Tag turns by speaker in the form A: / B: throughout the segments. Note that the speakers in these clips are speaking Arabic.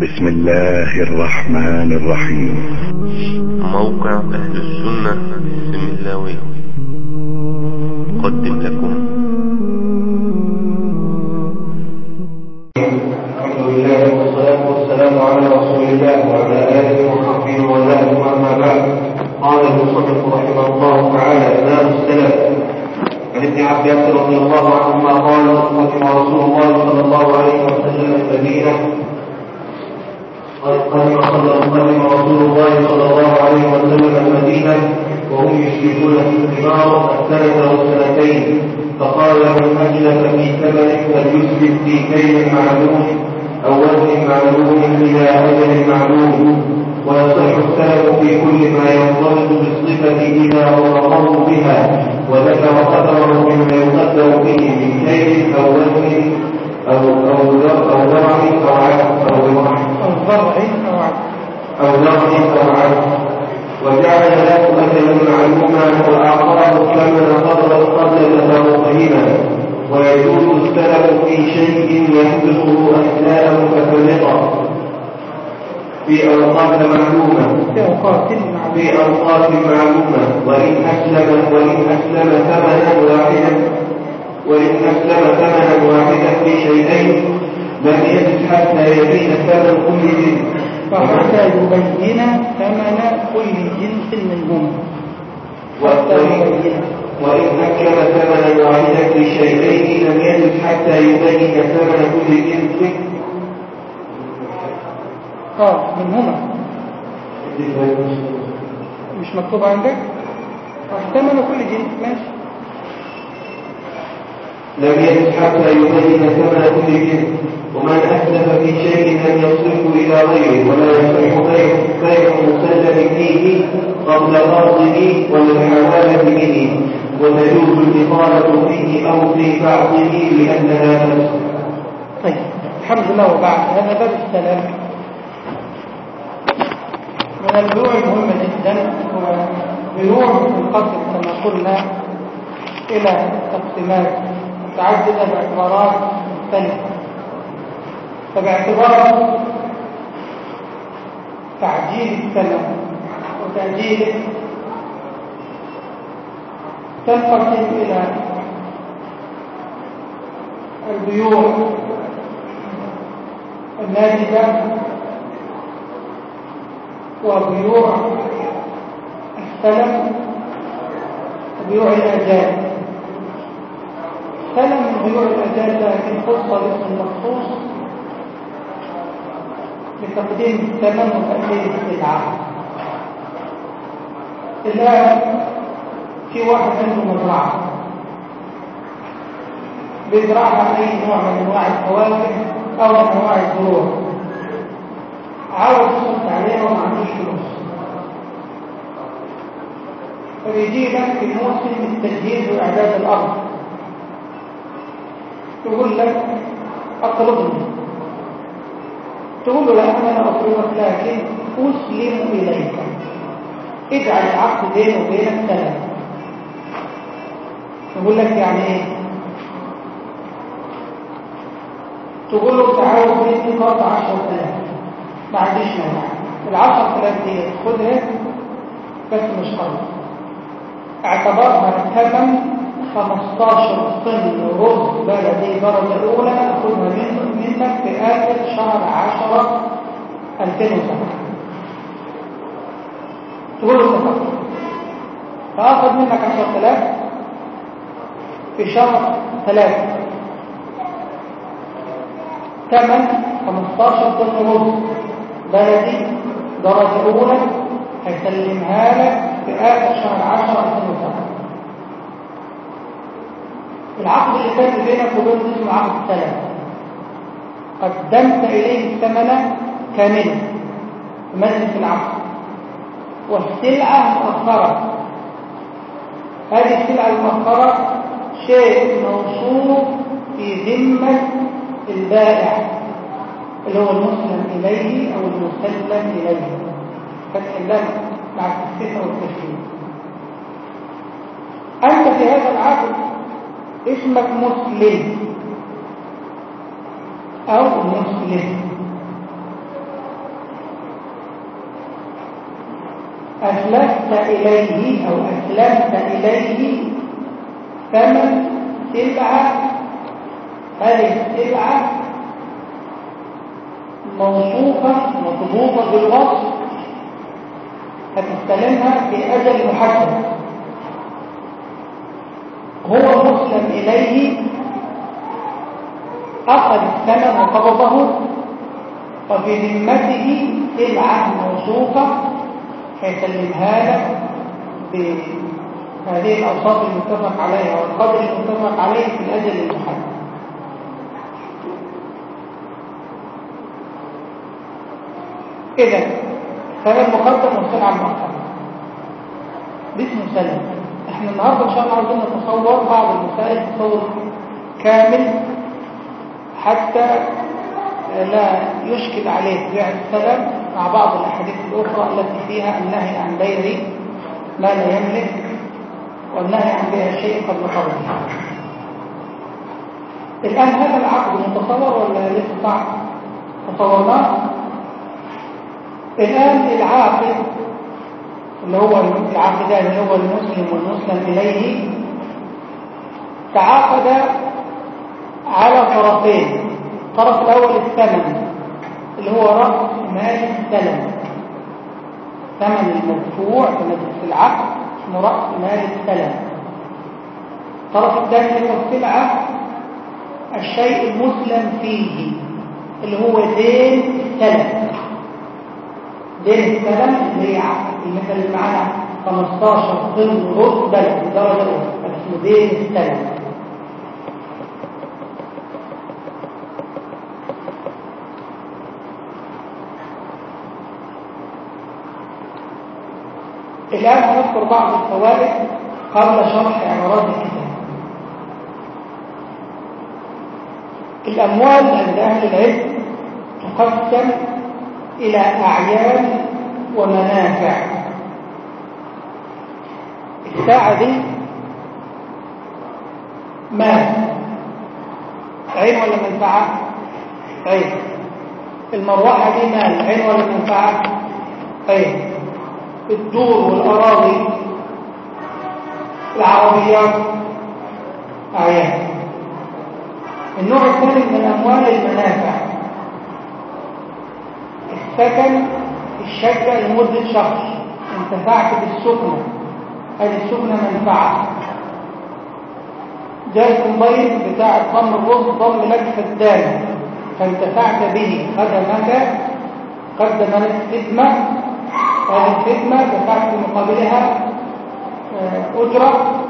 A: بسم الله الرحمن الرحيم.
B: موقع أهل السنة السملاوي قدم لكم.
C: الحمد لله والصلاة والسلام على رسول الله وعلى آله وصحبه وله أما بعد قال المصنف رحمه الله تعالى إمام السلف عن ابن عباس رضي الله عنهما قال قدم رسول الله صلى الله عليه وسلم المدينة قدم قدم رسول الله صلى الله عليه وسلم المدينة وهم يشركون في الثمار السنة والسنتين فقال من أجلب في ثمن فليسلم في كيل معلوم أو وزن معلوم إلى أجل معلوم ويصح السلف في كل ما ينضبط بالصفة إذا وصفه بها وذكر قدره مما يقدر به من كيل أو وزن أو أو زرع أو عدس أو زرع
D: أو ضرع أو عدل
C: أو زرع أو عدس وجعل له أجلا معلوما وأعطاه الثمن قدر قبل تفاوتهما ويجوز السلف في شيء يحدثه أثناء متفرقة في أوقات معلومة.
D: في أوقات
C: في أوقات معلومة. وإن أسلم وإن أسلم ثمنا واحدا. وإن أسلم ثمنا واحدا في شيئين لم يجد حتى يبين ثمن كل جنس
D: فحتى يبين ثمن كل جنس يبين.
C: وإن أكل ثمنا واحدا في شيئين لم يجد حتى يبين ثمن كل جنس
D: آه منهما. مش مكتوب عندك؟ ثمن كل جنس ماشي.
C: لم يجد حتى يبين كل جنس ومن أسلف في شيء لم يصرفه إلى غيره ولا يصح بيع بيع مسلم فيه قبل قرضه والحوالة به وتجوز الإطالة فيه أو في بعضه لأنها نفس.
D: طيب الحمد لله وبعد هذا باب السلام. من البيوع المهمة جدا وبيوع تنقسم كما قلنا إلى تقسيمات متعددة باعتبارات مختلفة. فباعتبار تعجيل الثمن وتأجيله تنقسم إلى البيوع الناتجة وبيوع السلم وبيوع الأجال. سلم من بيوع الأجال لكن خصة باسم مخصوص لتقديم الثمن وتأكيد السلعة الآن في واحد عنده مزرعة. بيزرعها أي نوع من أنواع الفواكه أو من أنواع الزروع. عاوز يصرف عليها وما عندوش فلوس. فبيجي لك في موسم التجهيز وإعداد الأرض. يقول لك أقرضني تقول له لا أنا أقرضك لكن أسلم إليك. اجعل العقد بيني وبينك سلام. يقول لك يعني إيه؟ تقول له تعالوا مني قرض 10000 ما عنديش مانع. ال 10000 دي خدها بس مش قرض. اعتبرها ثمن 15 طن رز بلدي. درجة أولى أخذها من منك في آخر شهر 10 2007 تقول له اتفقت فأخذ منك 10000 في شهر 3 ثمن 15 طن رز بلدي. درجة أولى هيسلمها لك في آخر شهر 10 2007 العقد كان بينك وبين اسمه عقد سلام قدمت إليه الثمن كاملا في العقد. والسلعة مؤخرة. هذه السلعة المؤخرة شيء موصوف في ذمة البائع اللي هو المسلم إليه أو المسلم إليه. فتح اللام مع التخفيف والتشريف أنت في هذا العقد اسمك مسلم. أو مسلم. أسلفت إليه أو أسلمت إليه ثمن سبعة هذه السلعة موصوفة مضبوطة بالوصف هتستلمها في أجل محدد. هو مسلم إليه أخذ الثمن وقبضه وفي ذمته سلعة موصوفة فيسلمها لك بهذه الأوصاف المتفق عليها والقدر المتفق عليه في الأجل المحدد. إذا ثمن مقدم والسلعة المؤخرة باسم سلم إحنا النهارده إن شاء الله عايزين نتصور بعض المسائل تصور كامل حتى لا يشكل عليه بيع السلم مع بعض الأحاديث الأخرى التي فيها النهي عن بيع ما لا يملك والنهي عن بيع الشيء قبل قبضه الآن هذا العقد متصور ولا لسه صعب تصورناه الآن العاقل اللي هو العاقدان اللي هو المسلم والمسلم إليه تعاقد على طرفين. الطرف الأول الثمن اللي هو رأس مال السلم ثمن المدفوع في العقد اسمه رأس مال السلم الطرف الثاني هو السلعة الشيء المسلم فيه اللي هو دين السلم دين السلم اللي هي اللي معانا 15 طن رز بلد الدرجه الاولى اسمه دين السلم الآن هنذكر بعض الفوائد قبل شرح عبارات الكتاب. الأموال عند أهل العلم تقسم إلى أعيان ومنافع. الساعة دي مال. عين ولا منفعة؟ عين. المروحة دي مال. عين ولا منفعة؟ عين. الدور والأراضي العربيات أعيان. النوع الثاني من أموال المنافع. السكن الشقة لمدة شهر. انتفعت بالسكنة. هذه السكنة منفعة. ده الكومباين بتاع ضم الرز ضم لك فدان فانتفعت به. خدمك قدم لك خدمة. هذه الخدمة دفعت مقابلها أجرة.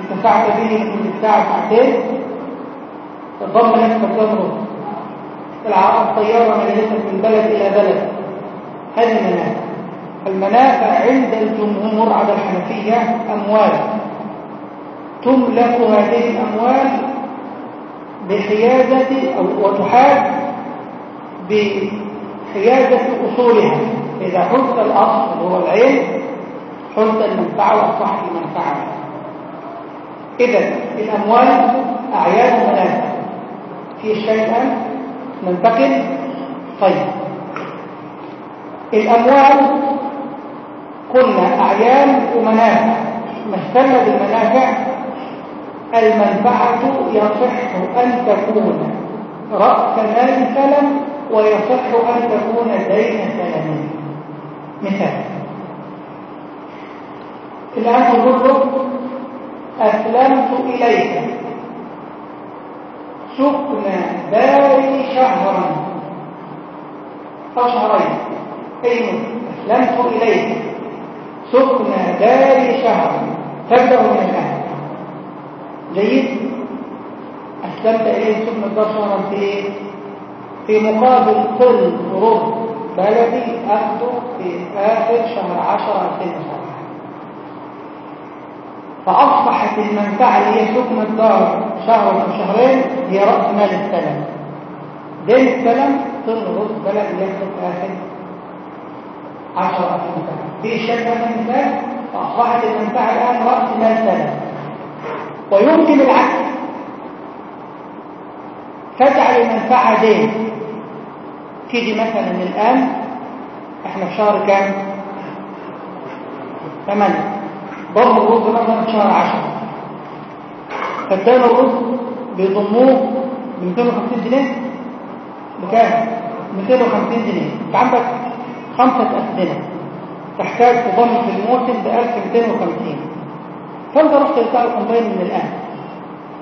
D: انتفعت به لمدة ساعة ساعتين. ضم لك فدان رز الطيارة نقلتك من بلد إلى بلد. هذه المنافع. المنافع عند الجمهور على الحنفية أموال. تملك هذه الأموال بحيازة أو وتحاز بحيازة أصولها. إذا حدث الأصل هو العين حدث المنفعة وأصحت المنفعة إذا الأموال أعيان ومنافع في شيء ننتقل طيب. الأموال قلنا أعيان ومنافع. مثلنا بالمنافع؟ المنفعة يصح أن تكون. رأس مال سلم ويصح أن تكون دين سلمين مثال. الآن تقول أسلمت إليك. سكن داري شهرا. أو شهرين أسلمت إليك سكن داري شهرا. تبدأ من الآن. جيد؟ أسلمت إليه سكن الدار شهرا في في مقابل كل رب بلدي أخذه في آخر شهر عشر 2007 فأصبحت المنفعة اللي هي سكن الدار شهر أو شهرين هي رأس مال السلم. دين السلم رز بلد ياخد آخر 10 ألف في شكل مثال فأصبحت المنفعة الآن رأس مال سلم ويمكن العكس. تجعل المنفعة دين. تيجي مثلا الآن إحنا في شهر كام؟ ثمانية. ضم الرز مثلا في شهر 10 فكان الرز بيضموه ب 250 جنيه. بكام؟ 250 جنيه. انت عندك خمسة أسنة تحتاج تضم في الموسم ب 1250 فانت رحت لسعر كومباين من الآن.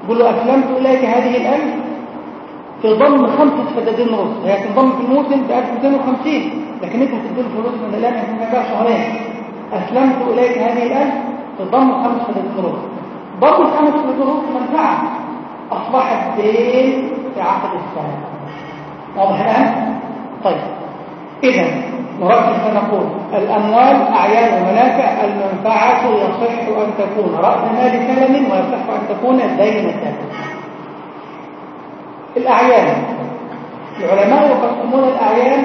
D: قول له أسلمت إليك هذه الألف تضم خمسة فدادين رز. هي تنضم في الموسم ب 1250 لكن انت هتديله فلوس من الآن يكون بقى شهرين. أسلمت إليك هذه الألف تضم خمس رز ضم فدادين رز منفعة أصبحت دين في عقد السنة. واضح الآن؟ طيب. إذا نركز فنقول الأموال أعيان ومنافع المنفعة يصح أن تكون رأس مال سلم ويصح أن تكون دين سلم الأعيان. العلماء يقسمون الأعيان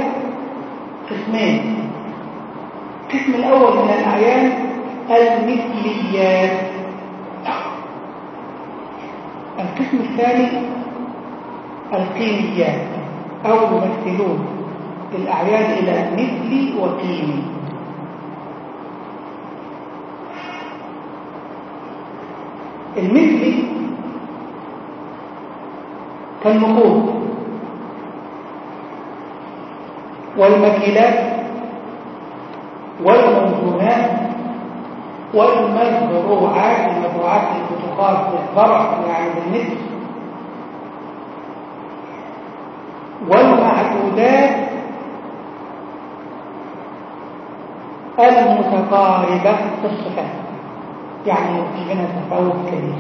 D: قسمين. القسم الأول من الأعيان المثليات. القسم الثاني القيميات أو يمثلون الأعيان إلى مثلي وقيمي المثلي كالنقود والمكيلات والمزروعات المزروعات اللي بتقاس بالزرع يعني بالنسب والمعدودات المتقاربة في الصفات يعني في بينها تفاوت كبير.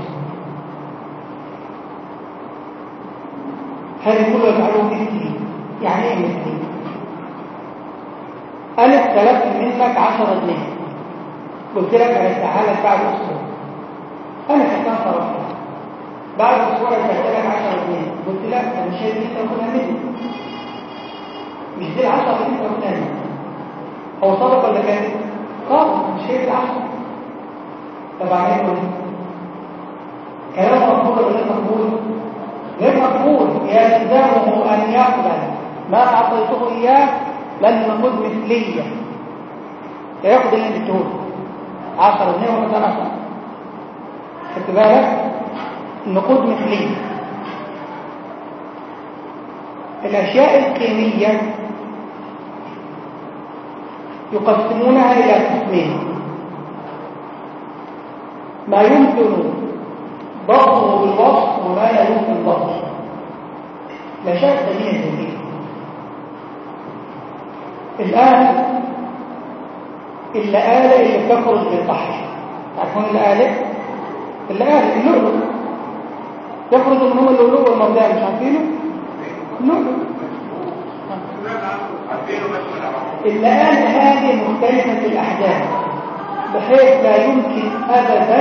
D: هذه كلها يجعلوه مثلي؟ يعني إيه مثلي؟ أنا استلفت منك 10 جنيه. قلت لك هرجعها لك بعد أسبوع أنا كان صرفتها بعد أسبوع رجعت لك 10 جنيه قلت لك أنا شايف أنت تاخدها مني مش دي ال 10 اللي أنت تاخدها مني هو صدق ولا كان؟ صدق مش شايف ال 10 طب أعمله إيه؟ كلام مقبول ولا غير مقبول؟ غير مقبول. يلزمه أن يقبل. ما أعطيته إياه لن نقود مثلية. ياخد اللي انت تقوله 10 جنيه ولا 10 خدت بالك؟ النقود مثلية. الأشياء القيمية يقسمونها إلى قسمين. ما يمكن ضبطه بالوصف وما لا يمكن ضبطه الأشياء القيمية الجميلة الآن الآلة اللي بتخرج بالبحر. تعرفون الآلة؟ الآلة اللؤلؤ. يخرج من هو اللؤلؤ والمرجان مش عارفينه؟ اللؤلؤ. الآلة هذه مختلفة الأحجام بحيث لا يمكن أبدا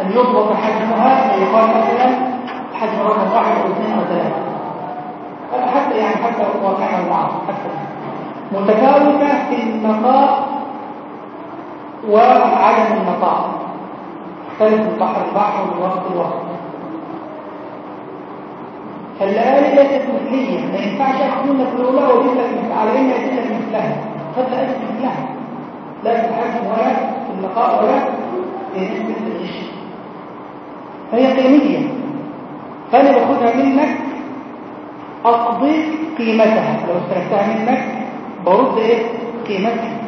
D: أن يضبط حجمها يقال مثلا حجم رقم واحد أو اثنين أو ثلاثة. حتى يعني حتى واقعنا المعاصر حتى. متفاوتة في النقاء وعدم تختلف من بحر البحر ومن وسط الوسط. فالآلة ليست مثلية ما ينفعش أكون لك الأولى وأجيب لك على إني أجيب لك مثلها قد لا أجيب مثلها لا في ولا في النقاء ولا في نسبة الغش فهي قيمية. فأنا باخدها منك أقضي قيمتها. لو استلفتها منك برد إيه؟ قيمتها.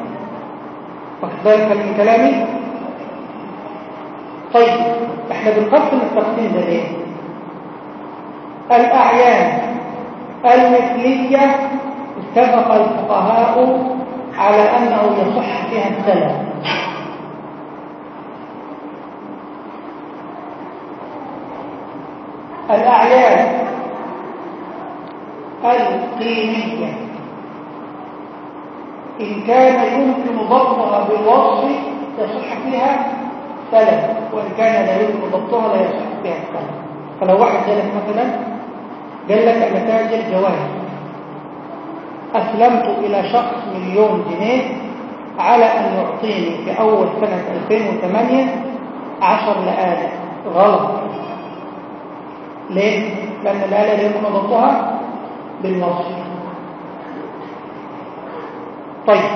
D: بالك من كلامي طيب إحنا بنقسم التقسيم ده ليه؟ الأعيان المثلية اتفق الفقهاء على أنه يصح فيها السلف. الأعيان القيمية إن كان يمكن ضبطها بالوصف يصح فيها سلف وإن كان لا يمكن ضبطها لا يصح فيها السلف فلو واحد جالك مثلا قال لك أنا تاجر جواهر أسلمت إلى شخص مليون جنيه على أن يعطيني في أول سنة 2008 عشر لآلة غلط. ليه؟ لأن الآلة يمكن ضبطها بالوصف. طيب.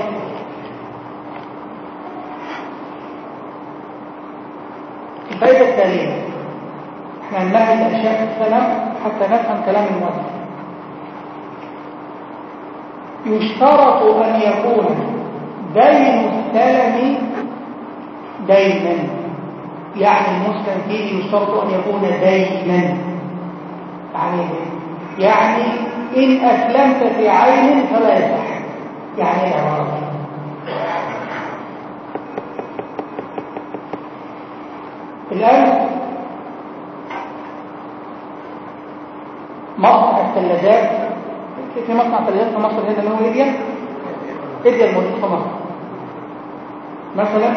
D: الفائدة التالية إحنا نلاقي الأشياء السلام حتى نفهم كلام المؤلف. يشترط أن يكون دين السلم دينا. يعني المسلم فيه يشترط أن يكون دينا. يعني يعني إن أسلمت في عين فلا يصح. يعني الآن مصنع الثلاجات. في مصنع ثلاجات في مصر هنا اللي هو؟ إيديا؟ إيديا الموجود في مصر مثلا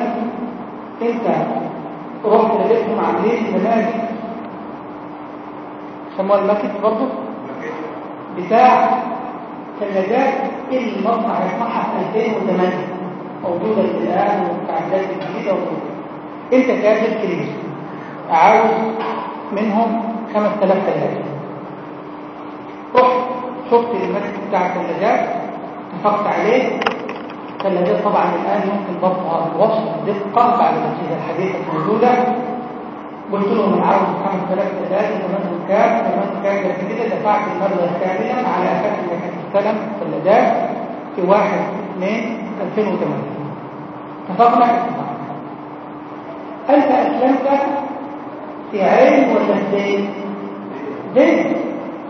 D: أنت رحت لقيتهم عاملين برنامج سموها الماكت برضه بتاع ثلاجات. المصنع يصنعها في 2008 موجودة الآن والتعديلات الجديده أنت تاجر كريم. عاوز منهم 5000 ثلاجه رحت شفت الماكت بتاع الثلاجات اتفقت عليه. الثلاجات طبعا الآن يمكن ضبطها بوصف دقة بعد الاجهزه الحديثة الموجوده قلت لهم أنا عاوز 5000 ثلاجه ثمنهم كام ثمنهم كام كده دفعت المبلغ كاملا على أساس انك هتستلم ثلاجات في 1 2 2008 اتفقنا؟ أنت أسلمت في عين ولا في دين؟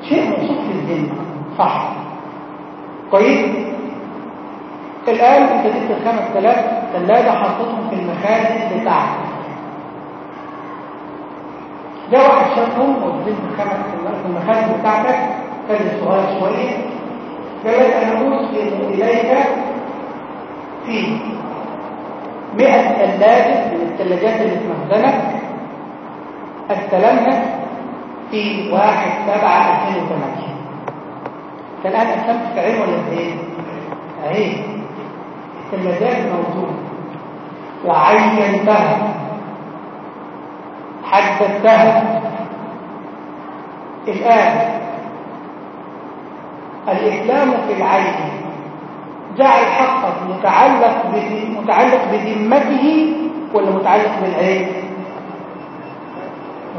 D: شيء موصوف في الدين. صح. طيب. الآن انت جبت ال 5000 ثلاجه حطيتهم في المخازن بتاعتك ده واحد شافهم موجودين في خمس في المخازن بتاعتك. كان صغير شوية. قال لك أنا اسلم اليك في 100 ثلاجه من الثلاجات اللي مخزنك. استلمها في 1 7 2008 فالان اسلمت في عين ولا في إيه؟ عين الثلاجات موجودة. وعينتها حدثتها. الآن الإسلام في العين. جعل حقك متعلق متعلق بذمته ولا متعلق بالعين.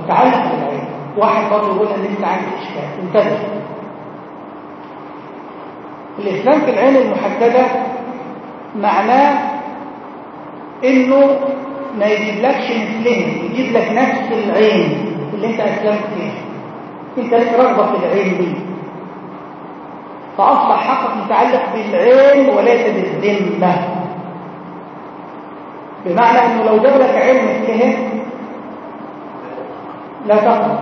D: متعلق بالعين. واحد برضه يقول ان انت عندك إشكال. انتبه. الإسلام في العين المحددة معناه إنه ما يجيبلكش مثلين يجيب لك نفس العين اللي أنت أسلمت فيها. انت لك رغبة في العين دي. فأصبح حقك متعلق بالعين وليس بالذمة. بمعنى إنه لو جاب لك عين مثلها لا تقبل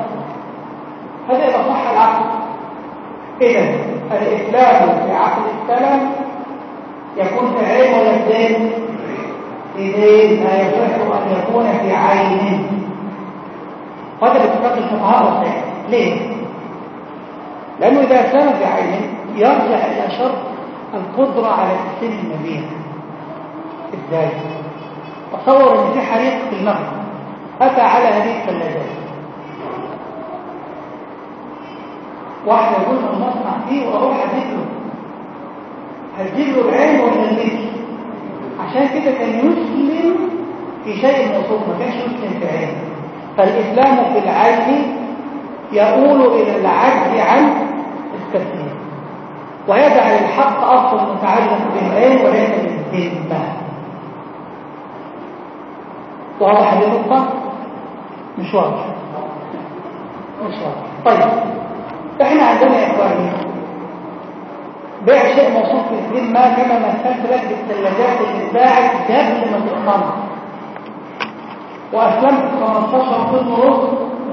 D: هذا إذا صح العقل. إذا الإسلام في عقل السلام يكون في عين ولا في ذهن إذن لا يصح أن يكون في عين. هذا باتفاق الفقهاء والسيد ليه؟ لأنه إذا كان في عين يرجع إلى شرط القدرة على تسليم المبيع إزاي؟ تصور أن في حريق في المغرب. أتى على هذه الثلاجات واحد يقول من المصنع فيه وأروح أجيب له. هتجيب له العين ولا المثل عشان كده كان يسلم في شيء موصوف ما كانش يسلم في عين فالإسلام في العين يؤول إلى العجز عن ويجعل الحق أصلا متعلق بالعين وليس بالذمة. واضح هذه النقطة؟ مش واضح مش واضح طيب. إحنا عندنا يا إخواني بيع شيء موصوف في الذمة كما مثلت لك بالثلاجات اللي اتباعت قبل ما تقمر وأسلمت 15 طن رز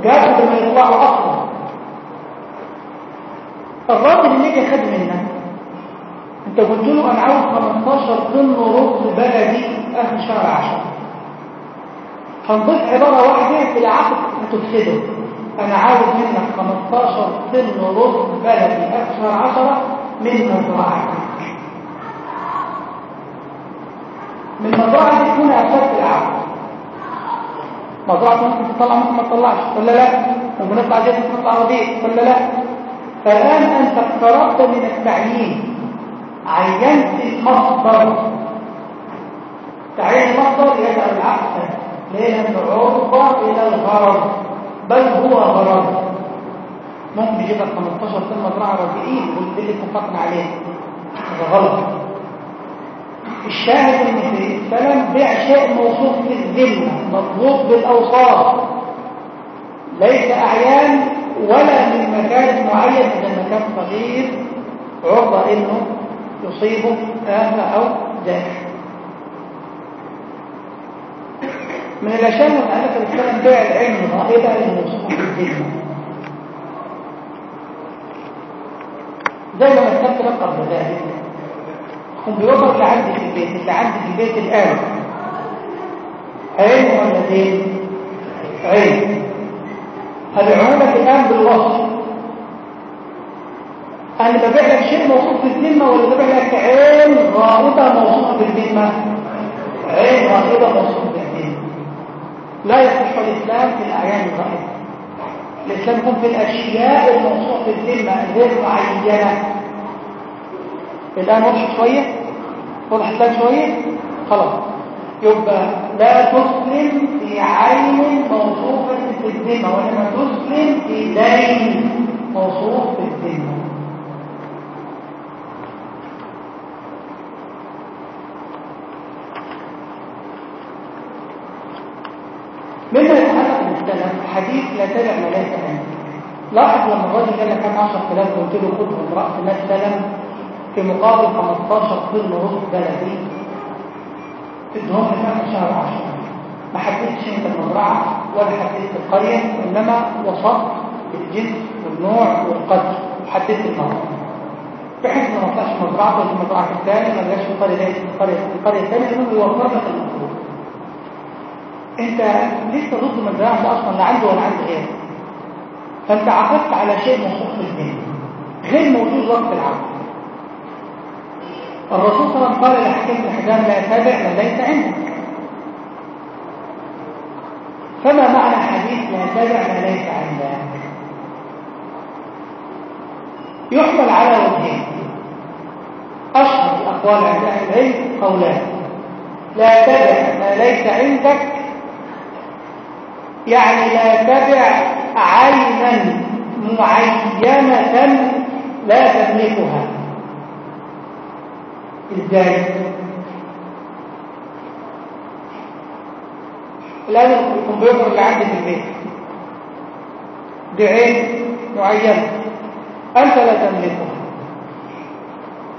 D: قبل ما يطلعوا أصلا. الراجل اللي يجي خد منك انت قلت له أنا عاوز 15 طن رز بلدي اخر شهر 10 هنضيف عبارة واحدة في العقد هتفسده. أنا عاوز منك 15 طن رز بلدي اخر شهر 10 من مزرعتك. من مزرعتك هنا أفسدت العقد. مزرعة ممكن تطلع ممكن ما تطلعش. ولا لا؟ ممكن نطلع جيد ممكن نطلع رضيع ولا لا؟ فالآن أنت اقتربت من التعيين. عينت المصدر. تعيين المصدر يجعل العقد ليه لأنه عرضة إلى الغرض بل هو غرض. ممكن يجيب لك 15 سنة مزرعة ربيعين واللي اللي اتفقنا عليه؟ هذا غلط. الشاهد إن في السلام بيع شيء موصوف في الذمة مضبوط بالأوصاف. ليس أعيان ولا من مكان معين إذا المكان صغير عرضة إنه يصيبه آفة أو جائحة. من الأشياء المتعلقة بالسلام بيع العلم الغائبة الموصوف في الذمة زي ما لك قبل ذلك الكمبيوتر اللي عندي في البيت اللي عندي في البيت الآن. عين ولا دين؟ عين لك الآن بالوصف. أنا ببيع لك شيء موصوف بالذمة ولا ببيع لك عين غائبة موصوفة بالذمة؟ عين غائبة موصوفة بالذمة لا يصح الإسلام في الأعيان الغائبة. الإسلام يكون في الأشياء الموصوفة بالذمة غير معينة. الآن وضحت شوية؟ وضحت لك شوية؟ خلاص. يبقى لا تسلم في عين موصوفة الذمة وإنما تسلم في دين موصوف في الذمة مما يتعلق بالسلف حديث لا تدع ما ليس لاحظ لما الراجل قال لك أنا 10000 قلت له خذ من رأس مال سلم في مقابل 15 طن رز بلدي. تدهم لك شهر 10 ما حددتش أنت المزرعة. ولا حددت القريه وانما وصفت الجنس والنوع والقدر. وحددت الموضوع بحيث ما نطلعش مزرعه ولا المزرعه الثانية ما جاش في القرية دي في القريه الثانية لأنه يوفر لك المطلوب أنت لسه ضد مزرعه ده أصلا لا عنده ولا عند غيره. فأنت عقدت على شيء في الدين غير موجود وقت العقد. الرسول صلى الله عليه وسلم قال لحكيم الحزام لا يتابع ما ليس عندك. فما معنى حديث لا يتابع ما ليس عندك؟ يحمل على وجهين. أشهر الأقوال عند أهل العلم قولان. لا تبع ما ليس عندك يعني لا تبع عينا معينة لا تملكها. إزاي؟ الآن الكمبيوتر اللي عندي في البيت. دي عين معينة. أنت لا تملكها.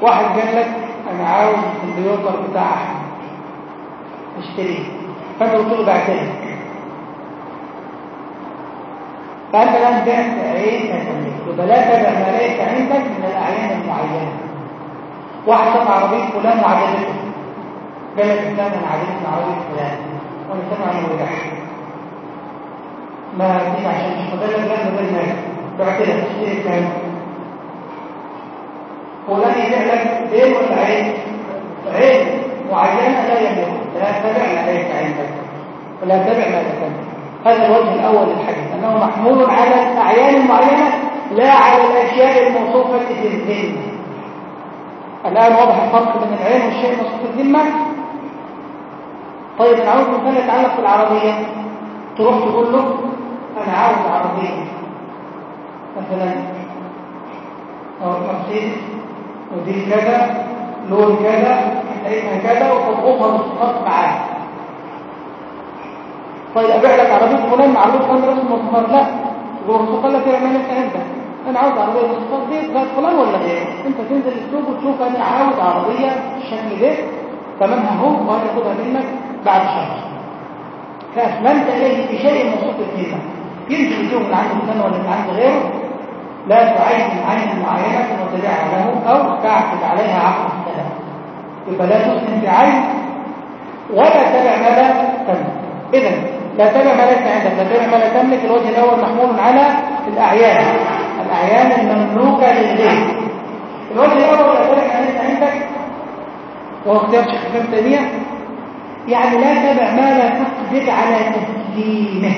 D: واحد قال لك أنا عاوز الكمبيوتر بتاع أحمد. اشتريه. فأنت قلت له بعتلك فأنت الآن بعت عين تملك. يبقى لا تبع ما عندك من الأعيان المعينة. واحد سمع عربية فلان وعجبته. قال لك فلان أنا عجبتني عربية فلان. إنه يضحك ما فيش عشان مش مدلل لا مدلل مالك بعت لك اشتري كام فلان يبيع لك دين ولا عين؟ عين معينة لا يملك لا تبع ما ليس عندك ولا تبع ما عندك هذا الوجه الأول للحديث أنه محمول على الأعيان المعينة لا على الأشياء الموصوفة في الذمة الآن واضح الفرق بين العين والشيء الموصوف في الذمة طيب أنا عاوز مثال يتعلق بالعربية. تروح تقول له أنا عاوز عربية. مثلا مرسيدس موديل كذا لون كذا تاريخها كذا وتضغطها بالصفات معاه. طيب أبيع لك عربية فلان مع عربيه فلان رسم مصفر لا تقول الرسول قال لك اعمل انت عندك. أنا عاوز عربية بالصفات دي ذات فلان ولا غيره أنت تنزل السوق وتشوف أنا عاوز عربية بالشكل ده ثمنها هو وأنا أخدها منك. بعد شهر. فاسلمت إليه بشيء موصوف القيمه يمكن يكون من عند فلان ولا من عند غيره لا تعين عين معينة وتبيعها له أو تعقد عليها عقد السلام. يبقى لا تسلم في عين ولا تبع ما لا تملك اذا لا تبع ما ليس عندك لا تبع ما لا تملك الوجه الأول محمول على الأعيان. الأعيان المملوكة للغير. الوجه الأول لا تبع ما ليس عندك. وهو اختيار شيخ ابن يعني لا تبع ما لا تقدر على تسليمه.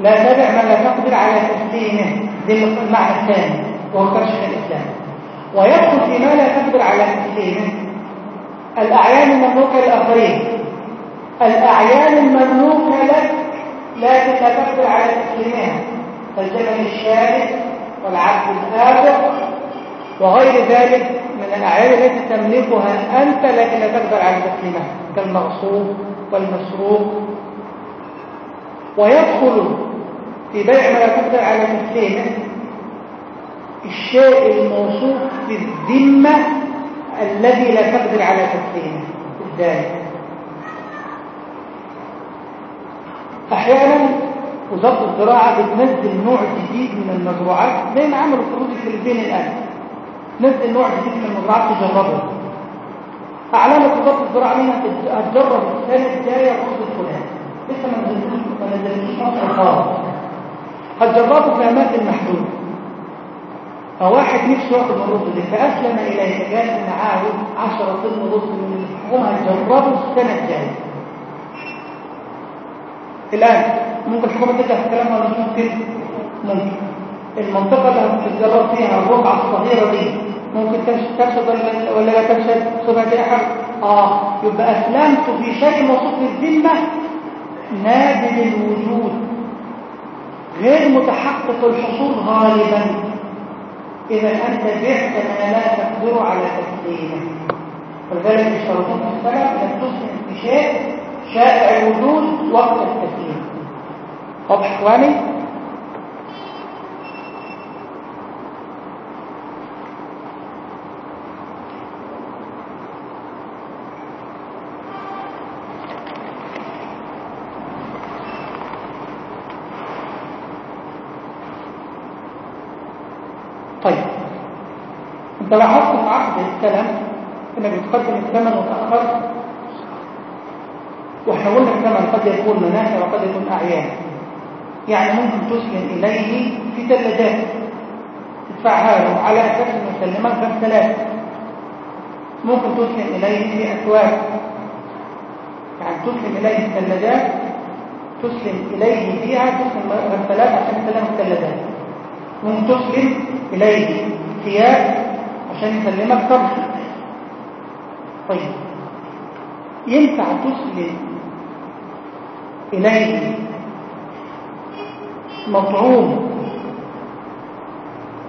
D: لا تبع ما لا تقدر على تسليمه دي المعنى الثاني وهو الإسلام. ويدخل في ما لا تقدر على تسليمه. الأعيان المملوكة للآخرين. الأعيان المملوكة لك لا تقدر على تسليمها. كالجمل الشارد والعبد الآبق وغير ذلك من الأعيان التي تملكها أنت لكن لا تقدر على تسليمها كالمغصوب والمسروق. ويدخل في بيع ما لا تقدر على تسليمه الشيء الموصوف بالذمة الذي لا تقدر على تسليمه الدائم أحيانا وزارة الزراعة بتنزل نوع جديد من المزروعات زي ما عملوا في في الفلبين الآن. نزل نوع جديد من المزروعات تجربه أعلامة وزارة الزراعة منها هتجرب. السنة الجاية الرز الفلاني لسه ما نزلوش ما نزلوش مصر خالص. هتجربه في أماكن محدودة. فواحد نفسه ياخد الرز دي فأسلم إليه. قال أنا عاوز 10 طن رز من الحكومة هتجربه السنة الجاية. الآن ممكن الحكومة تبدأ في الكلام ولا ممكن؟ ممكن. المنطقة اللي هتتجرب فيها الرقعة الصغيرة دي. ممكن تفسد ولا ولا لا تفسد صفة أحد؟ آه يبقى أسلمت في شيء موصوف بالذمة نادر الوجود غير متحقق الحصول غالبا إذا أنت بعت ما لا تقدر على تسليمه ولذلك يشترطون في السلف أن تسلم في شيء شائع الوجود وقت التسليم واضح إخواني؟ طيب انت لاحظت في عقد السلم إنك بتقدم الثمن وتأخر وإحنا قلنا الثمن قد يكون منافع وقد يكون أعيان. يعني ممكن تسلم إليه في ثلاجات. تدفعها له على أساس إنه يسلمك غسالات ممكن تسلم إليه في أكواب. يعني تسلم إليه الثلاجات تسلم إليه فيها تسلم غسالات عشان يسلمك الثلاجات ممكن تسلم إليه ثياب عشان يسلمك طرف طيب. ينفع تسلم إليه مطعوم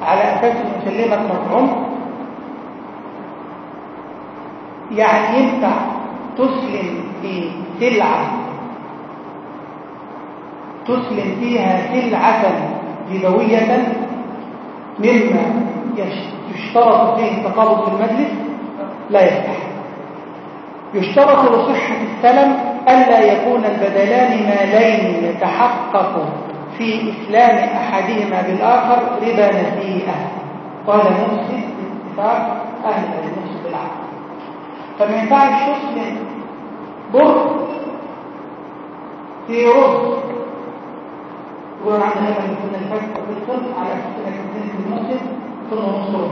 D: على أساس يسلمك مطعوم؟ يعني ينفع تسلم في سلعة تسلم فيها سلعة ربوية مما يشترط فيه التقابض في المجلس لا يفتح يشترط لصحة السلم ألا يكون البدلان مالين يتحقق في إسلام أحدهما بالآخر ربا نسيئة قال مسلم باتفاق أهل المسلم بالعقل. فما ينفعش تسلم بر في رز. يقول عندنا هذا من كنا الفجر بالصرف على أساس أنك تنزل في ثم نص رز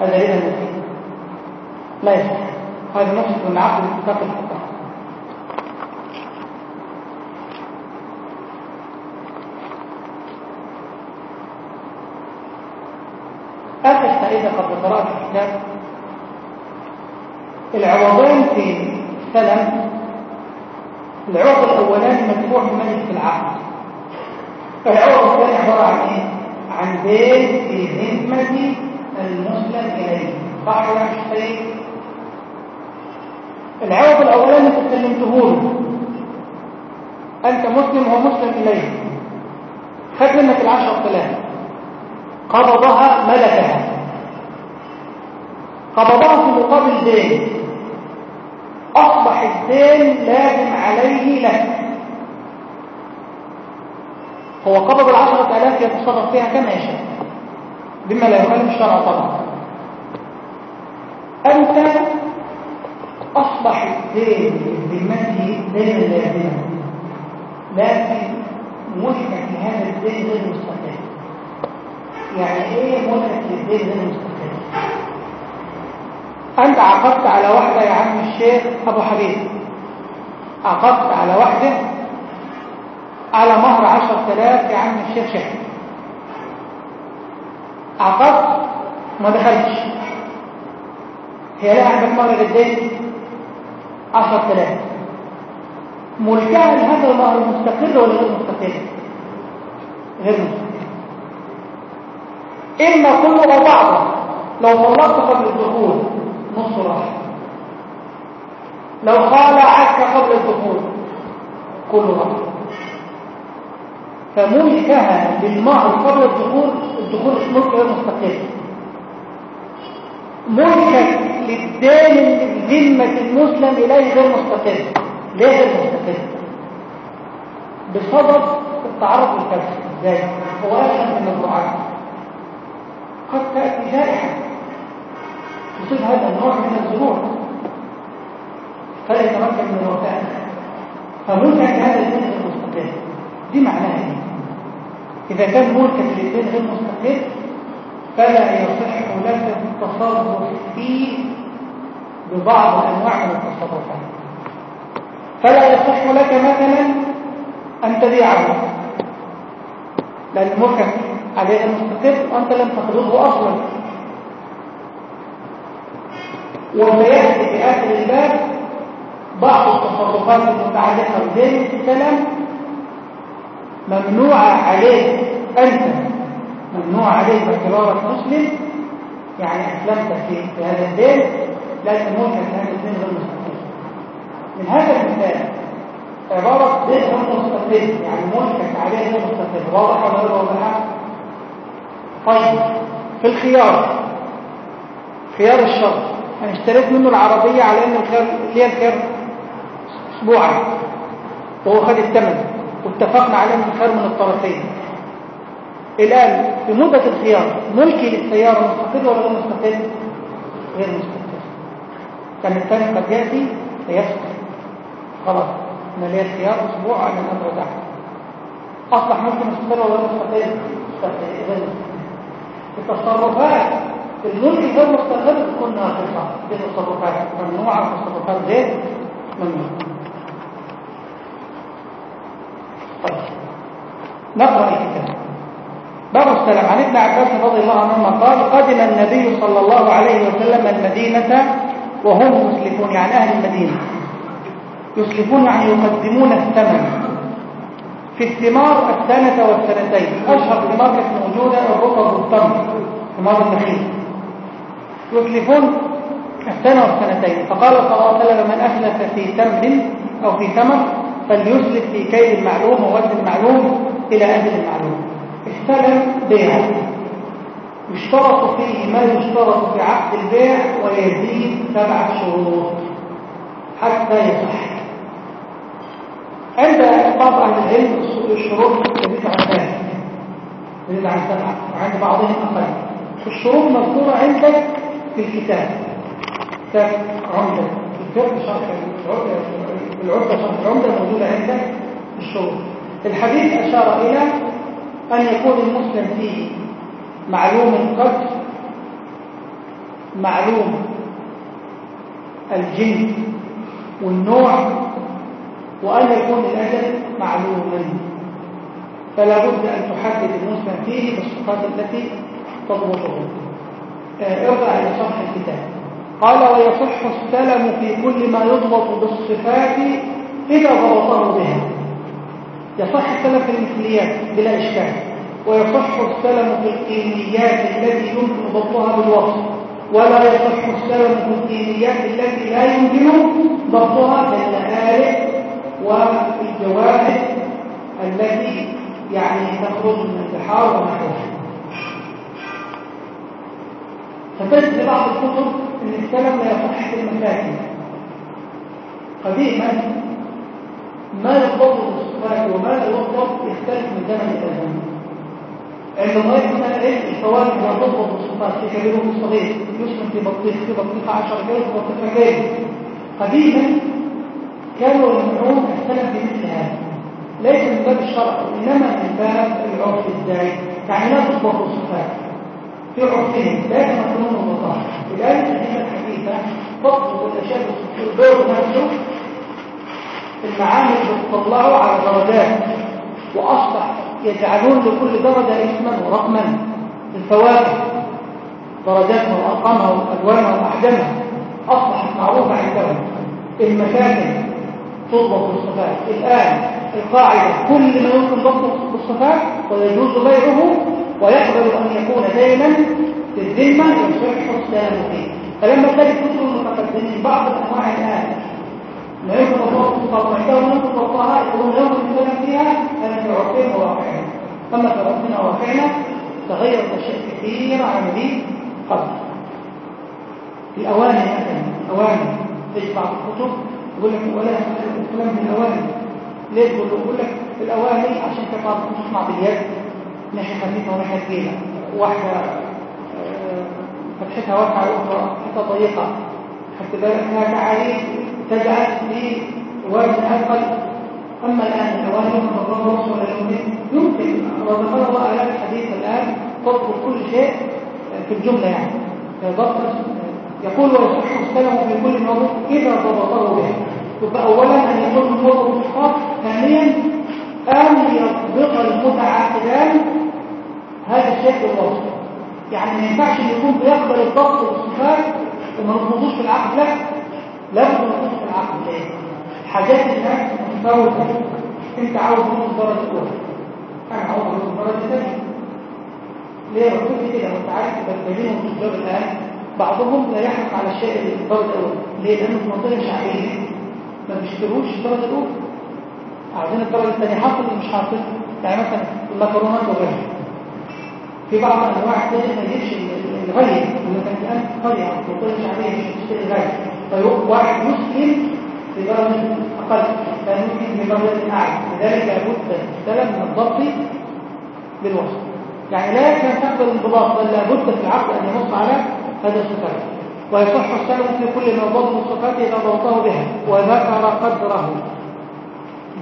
D: هذا ربا نسيئة لا يصح. هذا نقصد من عقد اتفاق الفقهاء آخر فائدة قبل قراءة الكتاب. العوضين في السلم العوض الأولاني مدفوع من مجلس العقد العوض الثاني عبارة عن إيه؟ عن بيت في ذمة المسلم إليه صح ولا مش صحيح؟ العوض الأولاني انت سلمته له أنت مسلم هو مسلم إليه خد منك العشر ثلاثة قبضها ملكها. قبضها في مقابل دين. أصبح الدين لازم عليه لك. هو قبض العشرة آلاف يتصرف فيها كما يشاء. بما لا يخالف الشرع طبعا. أنت أصبح الدين بذمته دين لازما لكن ملكك لهذا الدين غير مستقل. يعني إيه ملكك للدين غير مستقل؟ أنت عقدت على واحدة يا عم الشيخ أبو حبيب. عقدت على واحدة على مهر عشر ثلاث يا عم الشيخ شيخ عقدت ما دخلتش. هي لا عندك مهر الدين عشر ثلاث ملكها لهذا المهر مستقر ولا غير مستقر غير مستقر إما كله أو بعضه لو طلقت قبل الدخول نص راح لو خالعك قبل الدخول كله راح فملكها للمهر قبل الدخول الدخول ملك غير مستقر ملكك للدين ذمة المسلم إليه غير مستقر ليه غير مستقر بسبب التعرض للكسر إزاي؟ هو أفهم من الرعاة. قد تأتي جائحة. تصيب هذا النوع من الزروع فلا يتمكن من الوفاء فملكك هذا غير مستقر دي معناها إيه؟ إذا كان ملكك للدين غير مستقر فلا يصح لك التصرف فيه ببعض أنواع التصرفات فلا يصح لك مثلا أن تبيعه لأن ملكك عليه المستقر وأنت لم تقبضه أصلا. وسيأتي في آخر الباب بعض التصرفات المتعلقة بدين السلام ممنوعة عليك أنت ممنوع عليك باعتبارك مسلم يعني أسلمت في هذا الدين لكن ملكك هذا الدين غير مستقر من هذا المثال عبارة دين غير مستقر يعني ملكك عليه غير مستقر واضح ولا غير واضح؟ طيب في الخيار خيار الشرط أنا اشتريت منه العربية على ان الخيار ليه الخيار اسبوعا وهو خد الثمن. واتفقنا على ان الخيار من الطرفين. الآن في مدة الخيار ملكي للسيارة مستقر ولا غير مستقر؟ غير مستقر كان الثاني قد يأتي فيسقط خلاص أنا ليا الخيار أسبوع على الأمر ده أصبح ممكن مستقر ولا غير مستقر؟ غير التصرفات الملك غير مستقر تكون ناقصة التصرفات ممنوعة التصرفات غير ممنوعة. نقرأ الكتاب. باب السلام. عن ابن عباس رضي الله عنهما قال قدم النبي صلى الله عليه وسلم المدينة وهم مسلفون يعني أهل المدينة. يسلفون يعني يقدمون الثمن. في الثمار السنة والسنتين. أشهر ثمار كانت موجودة الرطب والتمر ثمار النخيل. يسلفون السنة والسنتين. فقال صلى الله عليه وسلم من أسلف في تمر أو في ثمر فليسلف في كيل معلوم ووزن معلوم إلى أجل معلوم السلم بيع يشترط فيه ما يشترط في عقد البيع ويزيد سبع شروط حتى يصح. عند بعض أهل العلم الشروط تزيد عن ثلاث تزيد عن سبعة وعند بعضهم أقل. الشروط مذكورة عندك في الكتاب. كتاب عمدة الفقه شرح العمدة العمدة موجودة عندك الشروط الحديث أشار إلى أن يكون المسلم فيه معلوم القدر معلوم الجنس والنوع وأن يكون الأجل معلوما. فلا بد أن تحدد المسلم فيه بالصفات التي تضبطه. آه، ارجع إلى شرح الكتاب. قال ويصح السلم في كل ما يضبط بالصفات إذا ضبطه بها يصح السلم في المثليات بلا إشكال. ويصح السلم في القيميات التي يمكن ضبطها بالوصف. ولا يصح السلم في القيميات التي لا يمكن ضبطها كالنهارق والجواهر التي يعني تخرج من البحار ونحوها. فتجد بعض الكتب ان السلم لا يصح في قديما ما يضبط بالصفات وما يضبط يختلف من زمن إلى زمن. عند غايه من العلم الفواكه لا تضبط بالصفات في كبير وصغير يسلم في بطيخ في بطيخ 10 كيلو في بطيخ كيلو. قديما كانوا يمنعون السلف بمثل هذا ليس من باب الشرع انما من باب العرف الزايد يعني لا تضبط الصفات. في عرفهم يتمكنون من الظاهر لذلك الحديث الحديثة تضبط الاشياء في البيض نفسه المعامل بتطلعوا على درجات. وأصبح يجعلون لكل درجة اسما ورقما الفواكه درجاتها وأرقامها وألوانها واحجامها أصبحت معروفة عندهم. المساكن تضبط بالصفات. الآن القاعدة كل ما يمكن ضبطه بالصفات ويجوز بيعه ويقبل أن يكون دائما في الذمة يصح السلام فيه. فلما تجد كتب المتقدمين بعض الأنواع الآن لا يمكن بالصفات وعندما يمكن ضبطها يقولون يمكن السلام فيها أنا في عرفين وواقعنا أما في عرفنا وواقعنا تغير أشياء كثيرة عن ذي قبل. الأواني مثلا أواني تجد بعض الكتب يقول لك ولا الكلام من الأواني ليه يقول لك الأواني عشان بعض تصنع باليد ناحية خفيفة وناحية ثقيلة واحدة آه، فتحتها واسعة وأخرى فتحتها ضيقة حتى بالك إنها تعاليم تجعل وزن أثقل أما الآن الأواني يمكن الله وصل يمكن يمكن وذكر الله آلاف الحديث الآن تضبط كل شيء في الجملة يعني. ضبط يقول ويصح السلم في كل موضوع إذا ضبطه به. يبقى أولا أن يكون الموضوع بالصفات ثانيا أن يضبط المتعاقدان هذا الشيء بالوصف يعني ما ينفعش إن يكون بيقبل الضبط بالصفات وما نضبطوش في العقد لا لابد نضبطه في العقد ليه؟ حاجات الناس متفاوتة. أنت عاوز نص الدرجة الأولى أنا عاوز نص الدرجة الثانية ليه؟ ركبت كده وانت عارف تبدلين التجار الآن بعضهم لا يحرص على الشيء الدرجة الأولى. ليه؟ لأنه في منطقة شعبية. ما بيشتروش الدرجة الأولى عاوزين الدرجة الثانية حاصل مش حاصل. يعني مثلا المكرونات وغيرها في بعض الأنواع تجد ما يجيبش الغالي مثلا الآن قرية أو منطقة شعبية مش تشتري فيروح واحد مسلم بدرجة أقل فممكن بدرجة أعلى. لذلك لابد السلم من الضبط بالوصف. يعني لا يمكن تقبل الانضباط بل لابد في العقد أن ينص على هذا الصفات ويصح السلم في كل ما ضبط الصفات إذا ضبطه بها وذكر قدره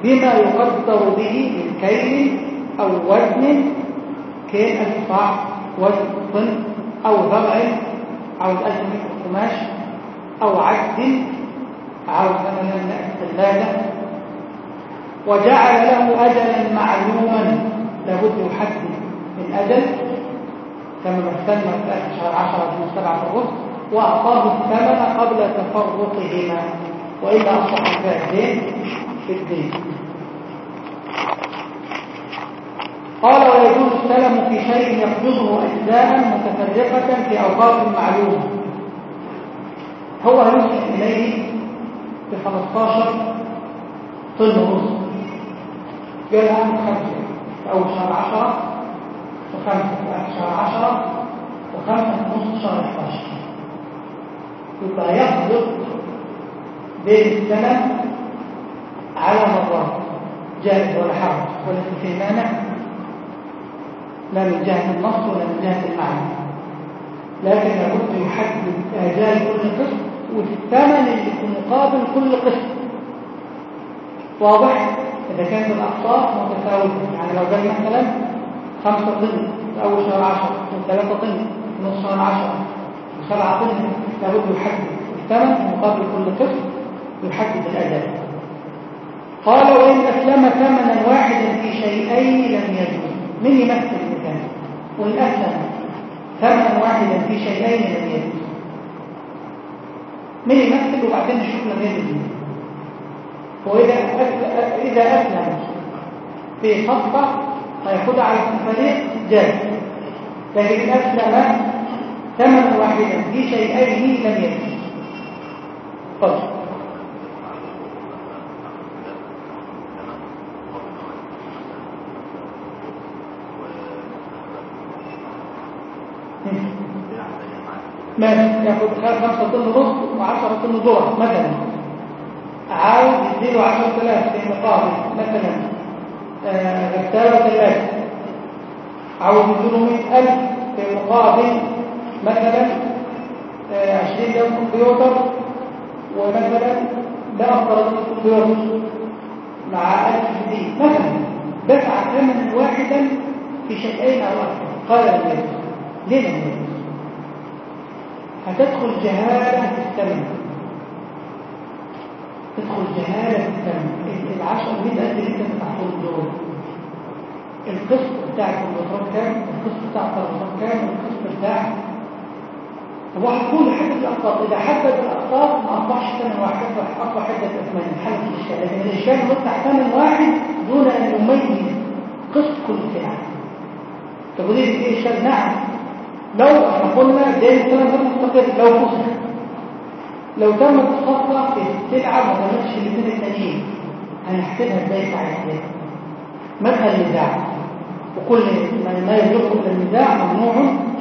D: بما يقدر به من كيل أو وزن كيل الصاع وزن طن أو ضرع أو ألف متر قماش أو عد عاوز مثلا الثلاجة وجعل له أجلا معلوما لابد يحدد الأجل كما مثلنا في آخر شهر 10 سبعة الرسل وأعطاه الثمن قبل تفرقهما. وإلا أصبح الدين في الدين. قال ويجوز السلم في شيء يقبضه أجزاء متفرقة في أوقات معلومة. هو يسلم إليه ب 15 طن ونص. قال عام خمسة في أول شهر 10 وخمسة في آخر شهر 10 وخمسة في نص شهر 11 يبقى يقبض بين السنة على مرات جائز ولا حرج؟ ولا في مانع؟ لا من جهة النص ولا من جهة المعنى لكن لابد يحدد آجال كل قسم والثمن اللي في مقابل كل قسم واضح؟ إذا كانت الأقساط متفاوتة. يعني لو جاء مثلا خمسة طن في أول شهر عشر وثلاثة طن في نص شهر عشر وسبعة طن لابد يحدد الثمن في مقابل كل قسم يحدد الأجل قال وإن أسلم ثمنا واحدا في شيئين لم يجوز. من يمثل؟ أسلم ثمنا واحدا في شيئين لم يجوز من يمثل وبعدين نشوف لم يجوز وإذا إذا أسلم في صفقة هياخدها على الفريق جاز لكن أسلم ثمنا واحدا في شيئين لم يجوز طيب ماشي ياخد خمسة طن ونص وعشرة طن ذرة مثلا. عاوز يديله 10000 في مقابل مثلا غسالة وثلاجة عاوز يديله 100000 في مقابل مثلا 20 جهاز كمبيوتر ومثلا لا أفضل من الكمبيوتر مع 1000 جديد مثلا. دفع ثمنا واحدا في شيئين أو أكثر قال يجوز ليه؟ هتدخل جهالة في الثمن تدخل جهالة في الثمن العشر مئة اللي انت بتدفعهم دول. القسط بتاع الكمبيوترات كام؟ القسط بتاع الترابيزات كام؟ القسط بتاع طب واحد كل حدد الأقطاب. إذا حدد الأقطاب ما أصبحش ثمن واحد أصبح حدة أثمان حل الإشكال لكن الإشكال يفتح ثمن واحد دون أن يميز قسط كل سلعة لي إيه إشكال نعم لو إحنا قلنا دين ثمن غير مستقر لو فسخ لو تم الصفقة في السلعة ما تمتش الاثنين التانيين هنحسبها إزاي ساعتها؟ مدخل النزاع. وكل ما يدركه إلى النزاع ممنوع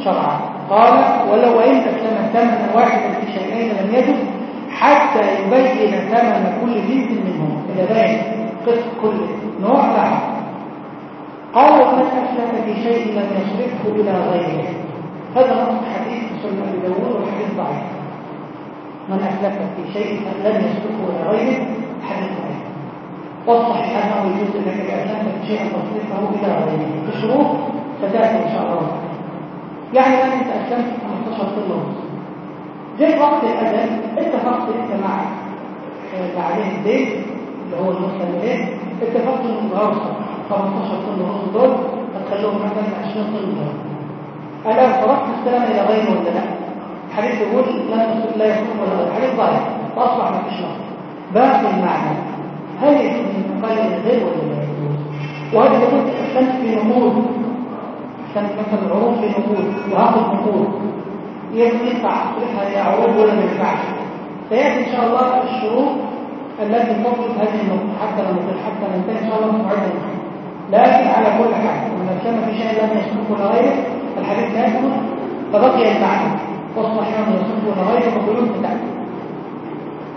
D: شرعا. قال ولو ان اسلم ثمنا واحدا في شيئين لم يجد حتى يبين ثمن كل جنس منهم. إلى باين قسم كل نوع له قال ومن أسلم في شيء لم يصرفه إلى غيره. هذا نص حديث سنة أبي داوود والحديث ضعيف. من أسلف في شيء لم يصرفه إلى غيره حديث ضعيف. والصحيح أنه يجوز لك في شيء تصرفه إلى غيره. بشروط ستأتي إن شاء الله. يعني الان انت اسلمت 15 طن ونص جاء وقت الاذان اتفقت انت مع اللي الدين اللي هو المسلم إليه اتفقت انه تغرصه 15 طن ونص دول هتخلوهم مثلا 20 طن دول. الآن صرفت السلام إلى غيره ولا لا؟ الحديث يقول لا يكون ولا غير الحديث ضعيف. فاصبح ما فيش نص باقي المعنى. هل يجوز ان يقال الغير ولا لا؟ وهذا كنت اسلمت في نقود اسلمت مثلا عروض في نقود وهاخد نقود ينفع تصرفها إلى عروض ولا ما ينفعش؟ سيأتي إن شاء الله الشروط التي تضبط هذه النقطة. حتى لو حتى ننتهي إن شاء الله من لكن على كل حال من اسلم في شيء لم يسلكه لغيره الحديث لا يكون فبقي المعنى والصحيح ان يسلكه لغيره فكلهم بتاعته.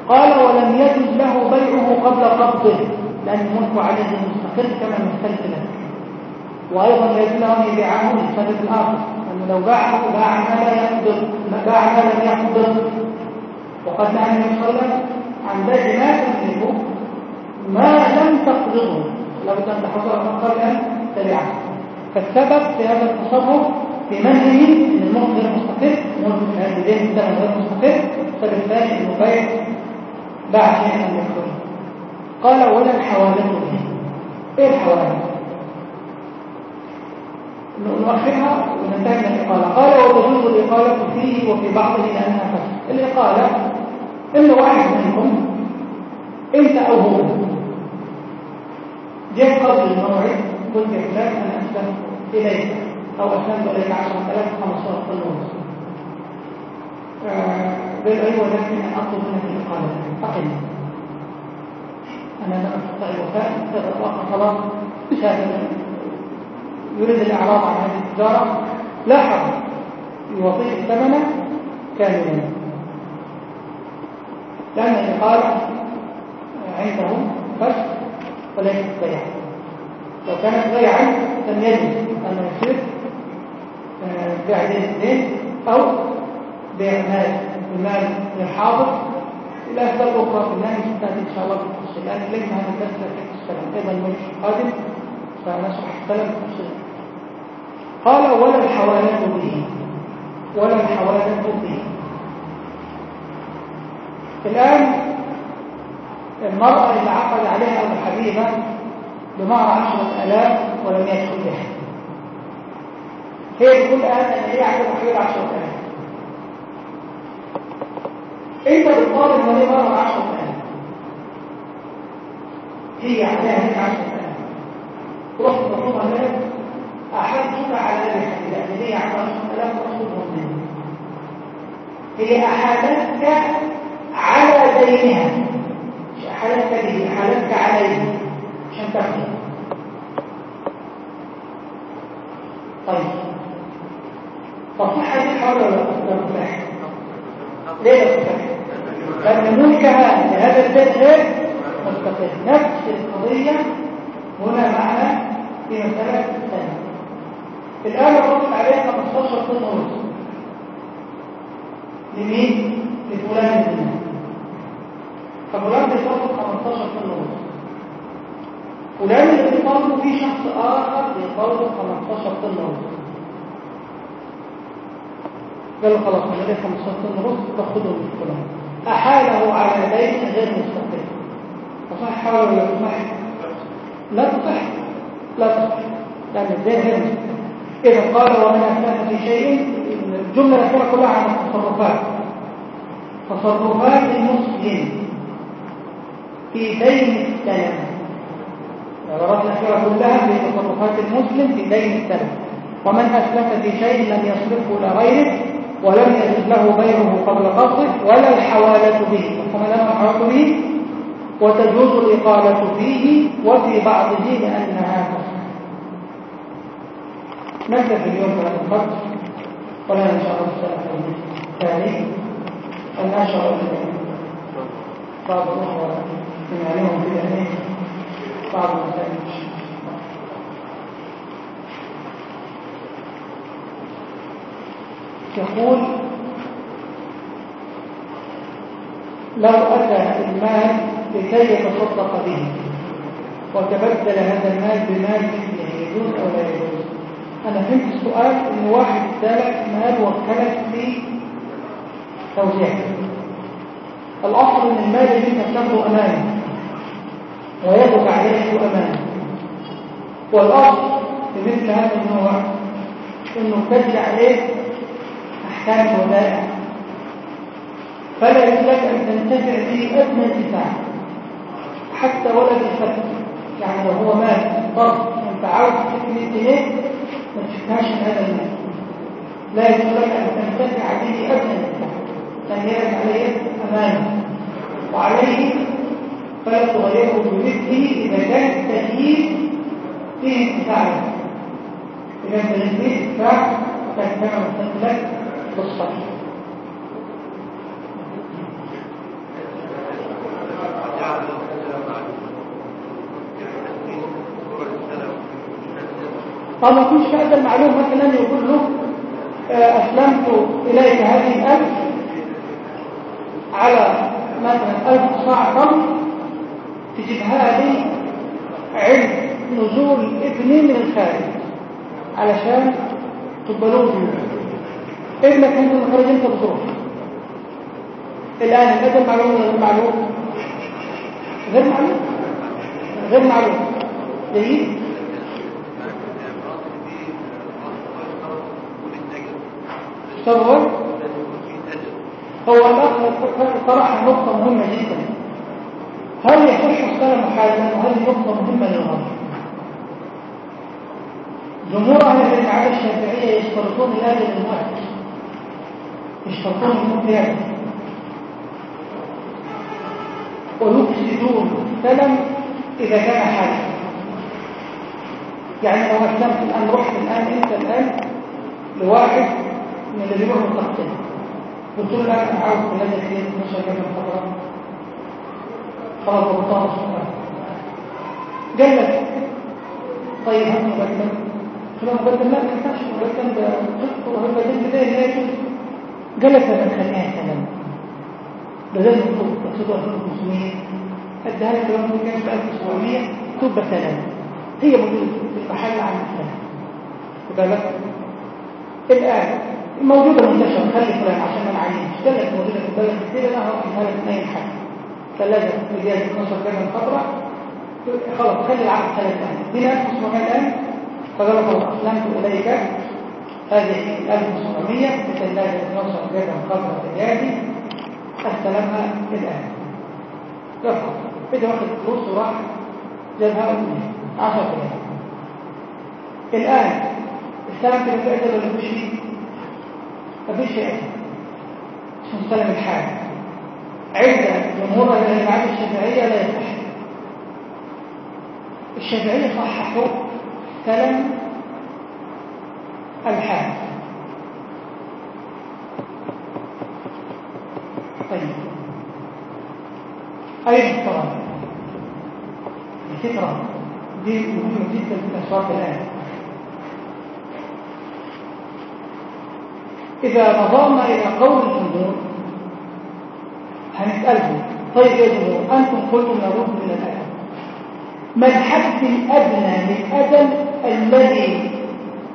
D: قال ولم يجوز له بيعه قبل قبضه لأن الملك عليه مستقر كما مثلت لك وأيضا يجوز له أن يبيعه للسبب الآخر أنه لو باعه باع ما لا يقدر باع ما لم يقدر. وقد نهى النبي صلى الله عليه وسلم عن بيع ما تملكه ما لم تقبضه. لابد أن تحصل قبل أن تبيعه فالسبب في هذا التصرف في منعه ان الملك غير مستقر هذا الدين غير مستقر انه بيع بعد لم يخرج قال ولا الحوادث إيه الحوادث؟ نؤخرها وننتهي من الإقالة. قال وتجوز الإقالة فيه وفي بعضه لأنها فسد الإقالة إن واحد منكم أنت أو هو جاء قبل الموعد قلت فلان أنا أسلمت إليك. أو أسلمت إليك 10000 15 ونص قال أيوة لكن أطلب منك الإقالة أقل أنا لا أستطيع الوفاء خلاص شاهد يريد الإعراض عن هذه التجارة. لا حرج يعطيه الثمن كاملا. لأن الإقالة عنده فسد وليست بيع لو كانت بيعا لم يجوز أن يصير بيع دين الدين أو بيع مال المال للحاضر إلى أسباب أخرى في النهي ستأتي إن شاء الله بالتفصيل. لأن ليس هذا الدرس في السلام. أيضا المجلس القادم فنشرح السلام بالتفصيل. قال ولا الحوالات به ولا الحوالات به. الآن المرأة اللي عقد عليها أبو حبيبة بمهر عشرة آلاف ولم يدخل بها. هي بكل آن أن هي عشرة آلاف. إنت بتطالب من مهر عشرة آلاف. هي عليها هيك عشرة آلاف. تروح تطلبها على ذلك لأن هي آلاف تطلبهم منك هي أحدتك على دينها. مش أحدتك به أحدتك عليه. عشان تاخد طيب. تصح هذه الحوله ولا تصح ليه تصح لأن ملكها لهذا البيت غير مستقل. نفس القضية هنا معنا في مسألة الثانية. الآن الرجل عليه 15 طن ونص. لمين؟ لفلان الدين ففلان بيطلب 15 طن ونص. فلان اللي بيطلبه فيه شخص آخر بيطلبه 15 طن ونص. قال خلاص أنا ليه 15 طن ونص تاخده من فلان أحاله على دين غير مستقل. تصح حاله ولا تصح؟ لا تصح. لا تصح. لأن الدين غير مستقل. إذا قال ومن اسلم في شيء الجملة الأخيرة كلها عن التصرفات. تصرفات المسلم في دين السلام. العبارات الأخيرة كلها في تصرفات المسلم في دين السلام. ومن أسلف في شيء لم يصرفه إلى غيره ولم يجد له بيعه قبل قبضه ولا الحوالة به. وما لم الحوالة به وتجوز الإقالة فيه وفي بعضه لأنها نكتفي اليوم بهذا القدر. ولا إن شاء الله السنة الثاني. أشعر بعض الأخوة من عليهم في بعض المسائل يقول لو أتى المال لكي يتصدق به وتبدل هذا المال بمال يجوز أو لا يجوز؟ أنا فهمت السؤال إن واحد ادالك مال وكلك توزيعه الأصل إن المال اللي أنت بتاخده أمانة ويدك عليه أمانة والأصل في مثل هذا النوع إنه تجري عليه أحكام الودائع فلا يجوز أن تنتفع به أدنى انتفاع حتى ولد الفتح. يعني لو هو مال طرف انت عاوز تكفي جنيه ما تشكاش هذا المال لا لك أن تنتفع به أدنى انتفاع أن يرد عليه أمانة. وعليه فلا تغيره بمثله إذا كان التأييد فيه انتفاع إذا كان فيه انتفاع فكان كما بالصحيح طب ما فيش هذا المعلوم مثلا يقول له أسلمت إليك هذه الألف على مثلا ألف صاع تجيبها لي عند نزول ابني من الخارج علشان تقبلوه. ابنك انت من خارج أنت بظروف الآن هذا المعلوم ولا غير معلوم؟ غير معلوم؟ غير معلوم. جيد؟ تصور هو؟ الأخ طرح نقطة مهمة جدا. هل يخش السلام حالا؟ وهذه نقطة مهمة للغرب جمهور أهل العادة الشافعية يشترطون الآية للموت يكون فعلا ويفسدون السلم إذا كان حالا يعني لو أسلمت الآن رحت الآن أنت الآن لواحد من اللي بيروحوا التقطيع قلت له أنا عاوز بلاد الخير مش هجيب الخضراء خلاص بطاقه السؤال. قال لك طيب هات مقدم قلت له مقدم لا ما ينفعش مقدم ده قسط وهو بدل بدايه لا يجوز. أنا خليها سلام ده لازم تكون تقصده 2500 اديها لك لو كان ب 1700 تبقى سلام. هي موجودة في المحل عن السلام يبقى لك الآن موجودة منتشرة. خلي فلان عشان ما نعينش قال لك موجودة في البلد كتير أنا هروح لك من أي حاجة ثلاجة مليار 12 جنيه خضراء خلاص خلي العقد ثلاث الآن دي 1700 الآن فقال له خلاص أسلمت إليك. هذه 1700 بثلاجة 12 جنيه خضراء بيادي أستلمها الآن. رفع بدأ واخد فلوس وراح جابها أمي 10 جنيه الآن السلام كده في ولا مفيش فيه؟ مفيش فيه اسمه السلام الحال عند جمهور الجماعات الشافعية لا يصح. الشافعية صححوا سلام الحال. طيب. أين الصلاة؟ الفكرة دي مهمة جدا في الأسواق الآن. إذا نظرنا إلى قول الجمهور هنسألهم طيب يا جمهور أنتم قلتم نرد من الآية ما الحد الأدنى للأجل الذي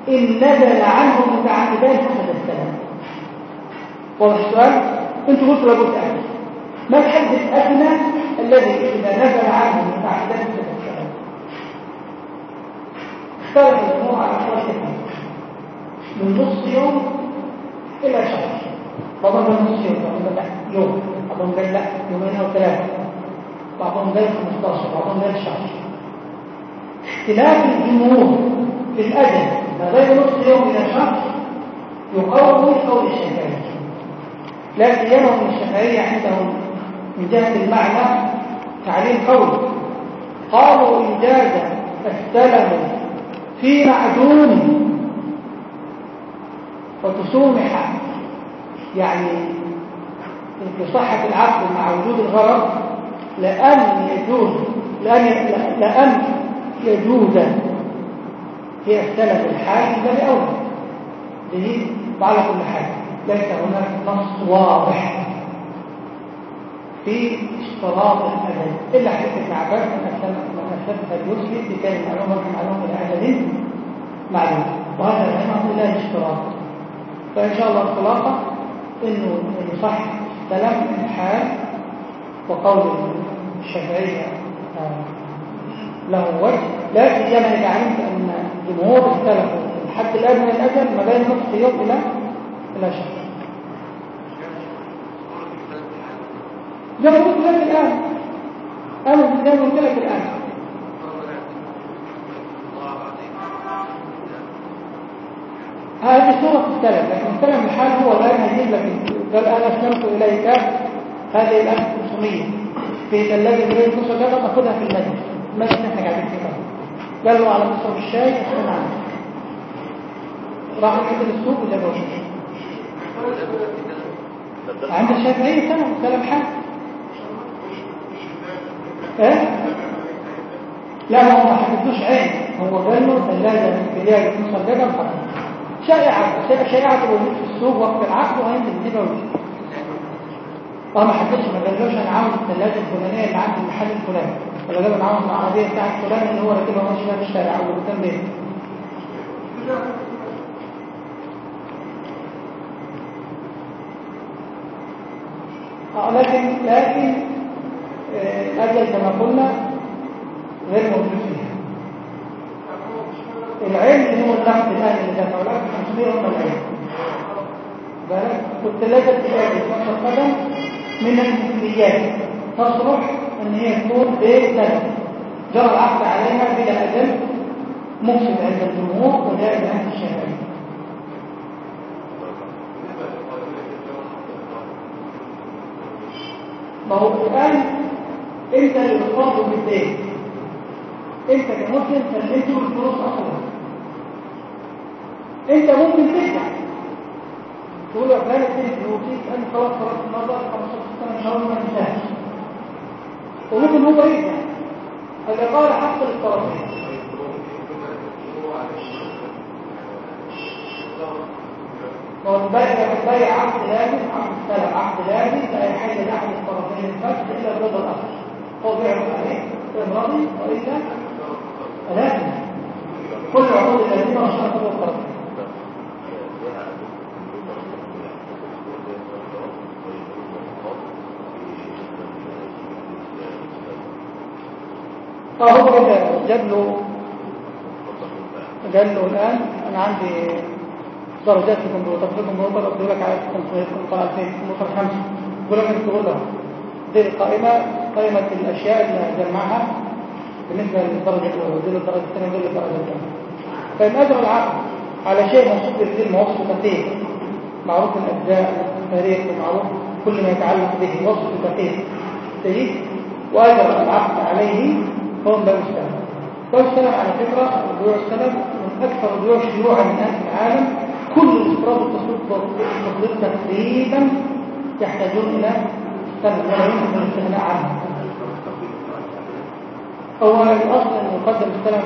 D: إن نزل عنه متعمدان فقد السلام. واضح السؤال؟ أنتم قلتوا لابد أجل ما الحد الأدنى الذي إذا نزل عنه متعمدان فقد السلام. اختلف الجمهور على كثير من نص يوم إلا شهر. بعضهم قال نص يوم بعضهم قال يوم. بعضهم قال لا يومين أو ثلاثة. بعضهم قال 15 بعضهم قال شهر. اختلاف الجمهور في الأجل ما بين نص يوم إلى شهر يقوي قول الشافعية لا سيما من الشافعية عندهم من جهة المعنى تعليم قول. قالوا إن جاز استلموا في معدوم وتسومح يعني في صحة العقد مع وجود الغرض لأن يجوز لأن لأن يجوز في السلف الحال ده أول. به وعلى كل حال ليس هناك نص واضح في اشتراط الأجل إلا حديث ابن عباس أن السلف اليسري بكان معلومة معلومة الأجل معلوم. وهذا رحمة الله اشتراط فإن شاء الله الخلاصة إنه يصح سلام الحال وقول الشافعية له وجه. لا سيما علمت أن جمهور اختلفوا. الحد الأدنى من الأجل ما بين نصف يوم إلى إلى شهر. زي ما قلت لك الآن. أنا زي ما قلت لك الآن. هذه صورة السلم لكن السلم الحال هو الآن هيجيب لك قال أنا أسلمت إليك هذه الآن 500 في مليون نص كذا تاخدها في المجلس المجلس إحنا قاعدين فيه قال له على مصر الشاي أسلم عنه راح نزل السوق وجابه عند الشافعية سلم سلم حال إيه؟ لا هو ما حددوش عين. هو قال له ثلاجة نص كذا وحرم شائعة شائعة الوجود في السوق وقت العقد وهينزل دي موجود آه ما حدش ما قالوش أنا عاوز الثلاجة الفلانية اللي عند المحل الفلاني. ولا قال أنا عاوز العربيه بتاعت فلان اللي هو راكبها ماشي في الشارع أو قدام بيته آه لكن لكن آه أجل كما قلنا غير موجود فيها. العلم هو النقد الآن اللي دفعوا لك 500 هم العلم. بالك والثلاثة الثلاثة في القدم من المثليات تصلح ان هي تكون بسنة جرى العقد عليها بلا أجل مفسد عند الجمهور وجائز عند الشافعي ما هو الآن انت اللي بتفضل بالدين انت كمسلم سلمته الفلوس أصلا انت ممكن ترجع تقول له فلان اديني فلوسي أنا خلاص خلاص النهارده 15 سنه ان شاء الله ما انتهاش وممكن هو يرجع الاقاله حق للطرفين هو البيع البيع عقد لازم عقد السلف عقد لازم لا يحل لاحد الطرفين الفسد إلا برضا الآخر هو بيعرض عليه فان رضي وإلا لازم. كل عقود عشان كل الطرفين. فهو جاب له قال له الآن. أنا عندي درجات في الكمبيوتر في الكمبيوتر أدي لك على الكمبيوتر 2000 كمبيوتر خمسة يقول لك أنت تقول له دي القائمة قائمة الأشياء اللي جمعها بالنسبة للدرجة الأولى ودي للدرجة الثانية ودي للدرجة الثانية فإن أجرى العقد على شيء موصوف بالكلمة وصف دقيق معروف الأجزاء التاريخ ومعروف كل ما يتعلق به وصف دقيق جيد وأجرى العقد عليه فهم باب السلام باب السلام على فكرة بيوع السلام من أكثر البيوع شيوعا من أهل العالم. كل الإفراد والتصديق تقريبا يحتاجون إلى السلام ولا يمكن الاستغناء عنه هو الأصل أن يقدم السلام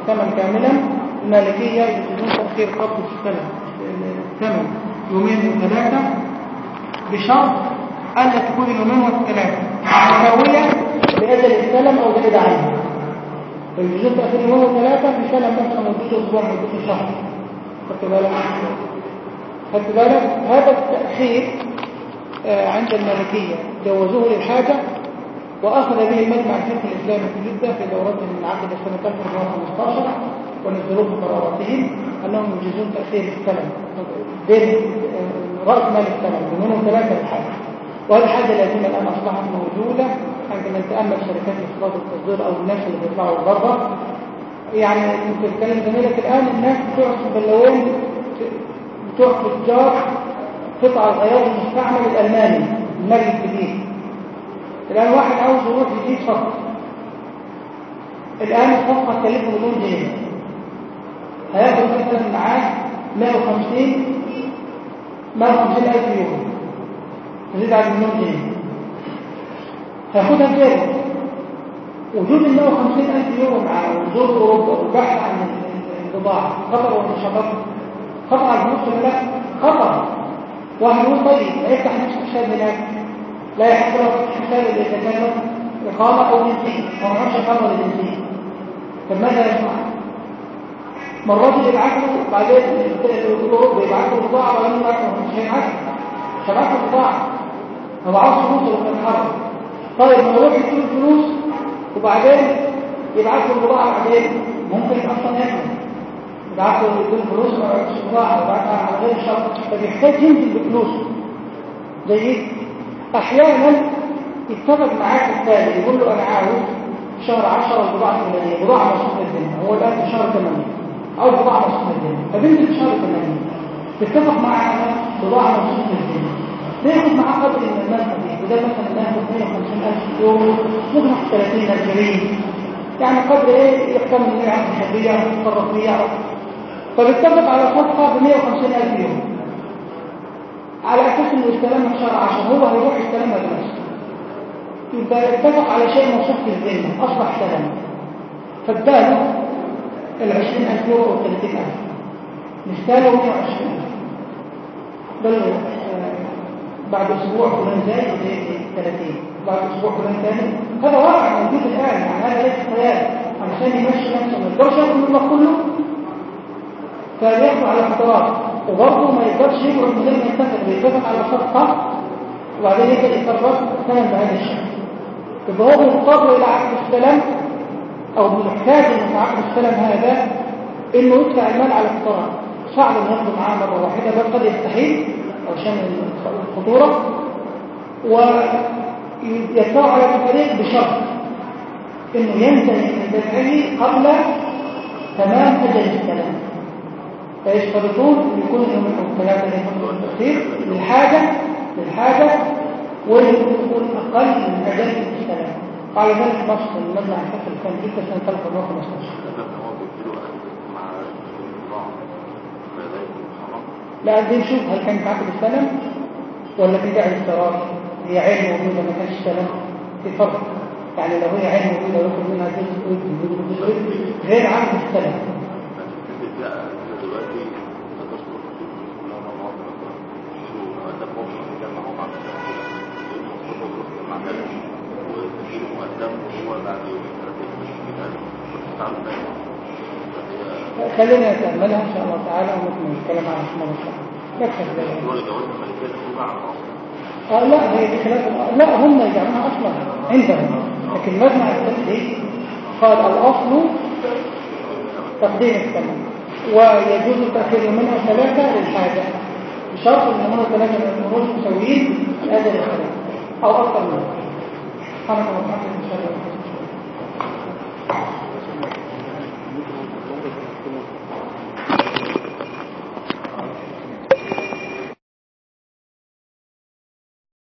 D: الثمن كاملا. المالكية يجوزون تأخير قبض السلام الثمن يومين وثلاثة بشرط ألا تكون اليومين والثلاثة مساوية بأجل السلم أو بعيد عنه فيجوزون تأخير يومين وثلاثة بسلم مثلا مدته أسبوع مدته شهر. خدت بالك؟ خدت بالك؟ هذا التأخير عند المالكية. جوزوه للحاجة وأخذ به المجمع الفقهي الإسلامي في جدة في دورته من عقد السنة 1915 ونزلوه في قراراتهم أنهم يجيزون تأثير السلم. بين رأس مال السلم بمنهم ثلاثة الحاجة وهذه الحاجة التي الآن أصبحت موجودة. عندما نتأمل شركات الاقتصاد والتصدير أو الناس اللي بيطلعوا بره. يعني كنت بتكلم زميلك الآن الناس بتوع البلوين بتوع تجار قطع الغيار المستعمل الألماني المال الجديد. الآن واحد عاوز يروح يجيب صفقة. الآن الصفقة تكلفه مليون جنيه. هياخد مثلا معاه 150 150 ألف يورو. تزيد على مليون جنيه. هياخدها بجيبه وجود ال 150 ألف يورو معاه وجود أوروبا والبحث عن البضاعة خطر ولا خطر؟ على الفلوس ولا لا؟ خطر. واحد يقول طيب هيفتح نفس الحساب هناك لا يحق له حساب إذا كان إقامة أو بنزين هو ما يعرفش إقامة ولا بنزين طب ماذا يصنع؟ مرات يبعت له بعدين الأوروبا يبعت له بضاعة ولا مش هيبعت مش هيبعت له بضاعة هو عاوز فلوس ولا طيب ما يروح يديله فلوس وبعدين يبعت له البضاعة بعدين. ممكن أصلا ياكل يبعت له فلوس ما يبعتش بضاعة يبعتها على غير شرط فبيحتاج ينزل بفلوسه جيد أحيانا يتفق معاك الثاني يقول له أنا عاوز شهر 10 البضاعة الفلانية بضاعة مصروف الدنيا هو الآن في شهر 8 أو بضاعة مصروف الدنيا فبنزل شهر 8 تتفق معاه على بضاعة مصروف الدنيا ناخد معاه قدر من دي وده مثلا ناخد 150000 يورو ممكن ناخد 30 40 يعني قدر إيه؟ يحتمل الحربية يتصرف فيه يعرف فبيتفق على صفقة ب 150000 يورو على أساس إنه يستلمها في شهر 10 هو هيروح يستلمها بنفسه يبقى اتفق على شيء موصوف في الذمه أصبح سلام فاداله ال 20000 يورو أو 30000 نستاله 120000 بل بعد أسبوع فلان زي 30 بعد أسبوع فلان ثاني هذا واقع موجود الآن يعني هذا ليس خيال. علشان يمشي نفسه ما يقدرش ياخد المبلغ كله فبياخده على فترات وبرضه ما يقدرش يقعد من غير ما يتفق بيتفق على صفقه وبعدين يبدا يتصرف ثمن بهذا الشكل يبقى هو مضطر إلى عقد السلام أو محتاج في عقد السلام هذا إنه يدفع المال على فترات صعب انه ياخده معاه مرة واحدة بل قد يستحيل عشان الخطورة ويدفعه على الفريق بشرط إنه ينتهي من قبل تمام أجل السلام فيشترطون إن يكون يوم الثلاثة لفتره التأخير للحاجة للحاجة ويكون أقل من أجل السلام على ذلك نص المجمع الفقهي كان جدا سنة 2015 لا دي نشوف هل كان عقد السلام ولا في داعي الاضطرار هي عين موجودة ما كانش سلام في فرق. يعني لو هي عين موجودة وياخد منها جزء غير عقد السلام خلينا نتأملها إن شاء الله تعالى ونكمل الكلام عن اسمه الله آه لا هي بخلاف لا هم يجعلونها أصلا عندهم. لكن مجمع التسليم قال الأصل تقديم الثمن ويجوز التأخير منها ثلاثة للحاجة. بشرط أن هم ثلاثة من المروج مسويين لأجل الخلاف أو أكثر منه اللهم وبحمدك إن شاء الله.